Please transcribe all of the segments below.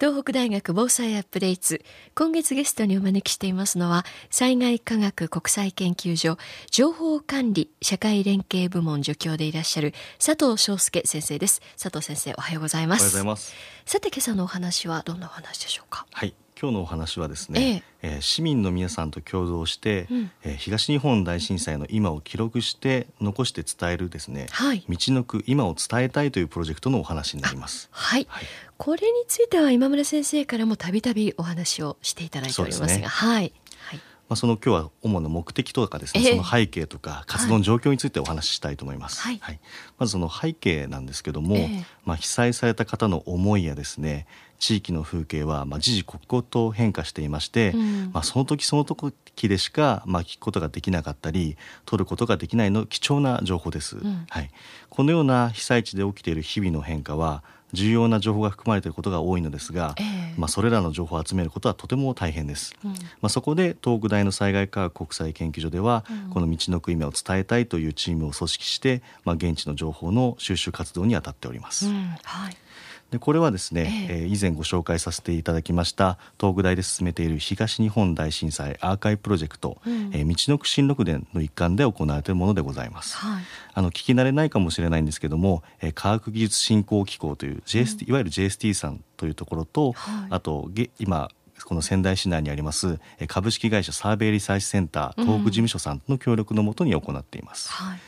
東北大学防災アップデート。今月ゲストにお招きしていますのは災害科学国際研究所情報管理社会連携部門助教でいらっしゃる佐藤翔介先生です。佐藤先生おはようございます。おはようございます。さて今朝のお話はどんなお話でしょうか？はい今日のお話はですね、ええ。ー、市民の皆さんと共同して、うん、えー、東日本大震災の今を記録して残して伝えるですね、はい、道のく今を伝えたいというプロジェクトのお話になります。はい、はい、これについては今村先生からもたびたびお話をしていただいておりますが、はい。まあ、その今日は主な目的とかですね、えー、その背景とか活動の状況についてお話ししたいと思います。はい、はい、まずその背景なんですけども、えー、まあ、被災された方の思いやですね地域の風景はまあ時々刻々と変化していまして、うん、まあ、その時その時でしかまあ聞くことができなかったり取ることができないの貴重な情報です、うん、はい、このような被災地で起きている日々の変化は重要な情報が含まれていることが多いのですが、えー、まあ、それらの情報を集めることはとても大変です、うん、まあ、そこで東北大の災害科学国際研究所では、うん、この道のく意味を伝えたいというチームを組織して、まあ、現地の情報の収集活動に当たっております、うん、はいでこれはですね、えー、以前ご紹介させていただきました東北大で進めている東日本大震災アーカイプロジェクト、うん、えー、道のく新録伝の一環で行われているものでございます、はい、あの聞き慣れないかもしれないんですけども、えー、科学技術振興機構という JST、うん、いわゆる JST さんというところと、はい、あと今この仙台市内にあります株式会社サーベイリサーチセンター東北事務所さんの協力のもとに行っています、うんはい、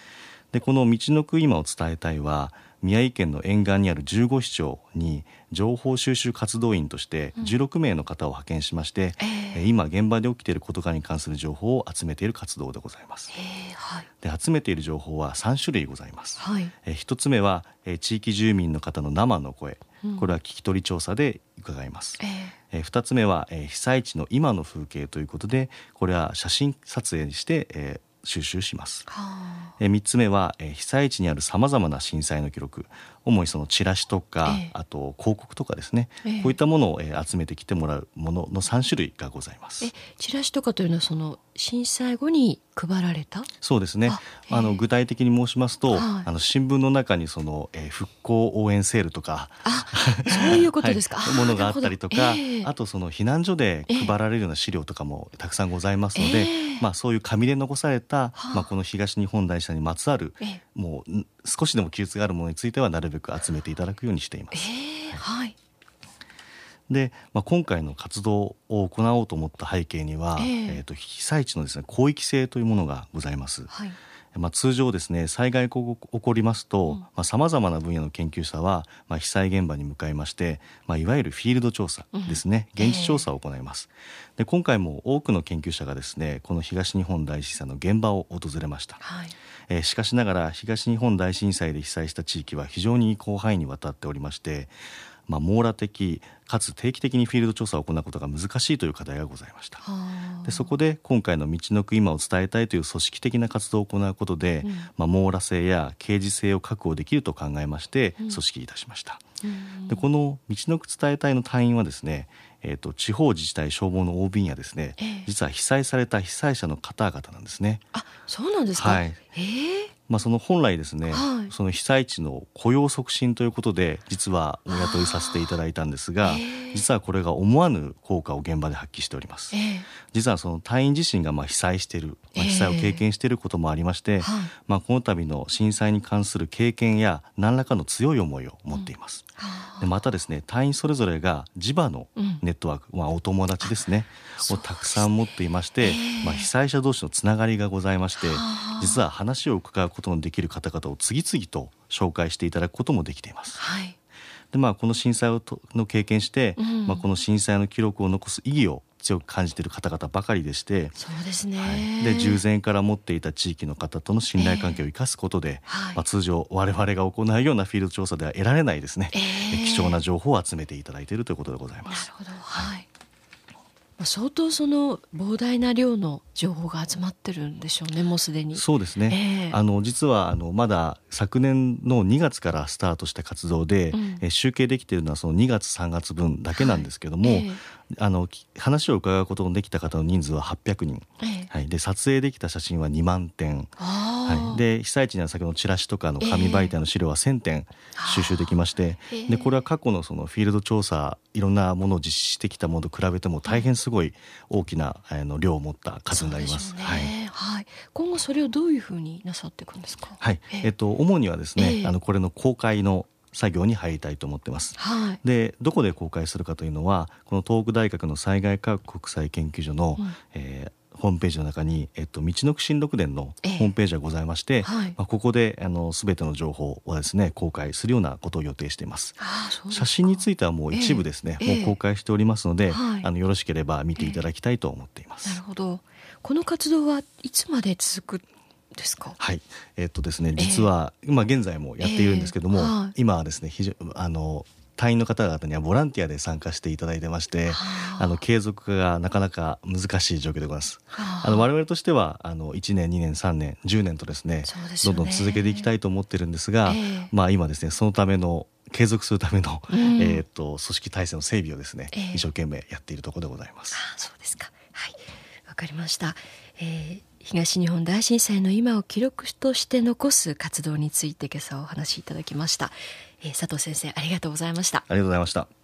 でこの道のく今を伝えたいは宮城県の沿岸にある15市町に情報収集活動員として16名の方を派遣しまして、うん、今現場で起きていることかに関する情報を集めている活動でございます。はい、で集めている情報は3種類ございます。はい、え1つ目は地域住民の方の生の声、これは聞き取り調査で伺います。えー、2つ目は被災地の今の風景ということでこれは写真撮影にして、えー、収集します。え3つ目は、え被災地にあるさまざまな震災の記録。主にそのチラシとか、えあと広告とかですね、えこういったものを、え集めてきてもらうものの3種類がございます。チラシとかというのはその震災後に配られた？そうですね。あの具体的に申しますと、はい、あの新聞の中にその、えー、復興応援セールとかあそういうことですか、はい、ものがあったりとか、えー、あとその避難所で配られるような資料とかもたくさんございますので、えー、まあ、そういう紙で残された、まあ、この東日本大震災にまつわる、もう少しでも記述があるものについてはなるべく集めていただくようにしています。はいで、まあ、今回の活動を行おうと思った背景には、えー、えーと被災地のですね広域性というものがございます。はい。まあ、通常ですね災害が起こりますとさまざ、まな分野の研究者は、まあ、被災現場に向かいまして、まあ、いわゆるフィールド調査ですね、うん、現地調査を行います、えー、で今回も多くの研究者がですねこの東日本大震災の現場を訪れました、はい、えー、しかしながら東日本大震災で被災した地域は非常に広範囲にわたっておりましてまあ、網羅的かつ定期的にフィールド調査を行うことが難しいという課題がございました。でそこで今回の道のく今を伝えたいという組織的な活動を行うことで、うん、まあ、網羅性や掲示性を確保できると考えまして組織いたしました、うん、でこの道のく伝えたいの隊員はですねえーと、地方自治体消防の OB やですね、えー、実は被災された被災者の方々なんですね。あそうなんですか、はい。えー、まあ、その本来ですね、はい、その被災地の雇用促進ということで実はお雇いさせていただいたんですが、実はこれが思わぬ効果を現場で発揮しております。実はその隊員自身がまあ被災している、まあ、被災を経験していることもありまして、まあ、この度の震災に関する経験や何らかの強い思いを持っています。うん、でまたですね隊員それぞれが地場のネットワーク、うん、まあ、お友達ですねをたくさん持っていまして、まあ、被災者同士のつながりがございまして実は話を伺うことのできる方々を次々と紹介していただくこともできています。はい。でまあ、この震災をとの経験して、うん、まあ、この震災の記録を残す意義を強く感じている方々ばかりでしてそうですね、はい、で従前から持っていた地域の方との信頼関係を生かすことで、えー、まあ、通常我々が行うようなフィールド調査では得られないですね、えー、貴重な情報を集めていただいているということでございます。なるほど、はい。相当その膨大な量の情報が集まってるんでしょうねもうすでに。そうですね、えー、あの実はあのまだ昨年の2月からスタートした活動で、うん、え集計できているのはその2月3月分だけなんですけども、はいえ。ー、あの話を伺うことのできた方の人数は800人、えー、はい、で撮影できた写真は2万点。はい、で被災地には先ほどのチラシとかの紙媒体の資料は1000点収集できまして、えー、でこれは過去のそのフィールド調査いろんなものを実施してきたものと比べても大変すごい大きなあの量を持った数になります。ね、はい、はい、今後それをどういうふうになさっていくんですか？はい、えっ、と主にはですね、あのこれの公開の作業に入りたいと思ってます。はい、でどこで公開するかというのはこの東北大学の災害科学国際研究所の、うん、えーホームページの中に、えっと、道のく新録伝のホームページがございまして、えはい、まあ、ここであの全ての情報をですね公開するようなことを予定しています。写真についてはもう一部ですね、えもう公開しておりますので、はい、あのよろしければ見ていただきたいと思っています、なるほどこの活動はいつまで続くですか？はい。えー、っとですね実は、えー、まあ現在もやっているんですけども、えーはい、今はですね非常あの隊員の方々にはボランティアで参加していただいてまして、あの継続がなかなか難しい状況でございます。あ。の我々としてはあの1年2年3年10年とですね、ね、どんどん続けていきたいと思ってるんですが、えー、まあ今ですねそのための継続するための、うん、えっ、と組織体制の整備をですね、えー、一生懸命やっているところでございます。あそうですか。かりました。えー、東日本大震災の今を記録として残す活動について今朝お話しいただきました。えー、佐藤先生ありがとうございましたありがとうございました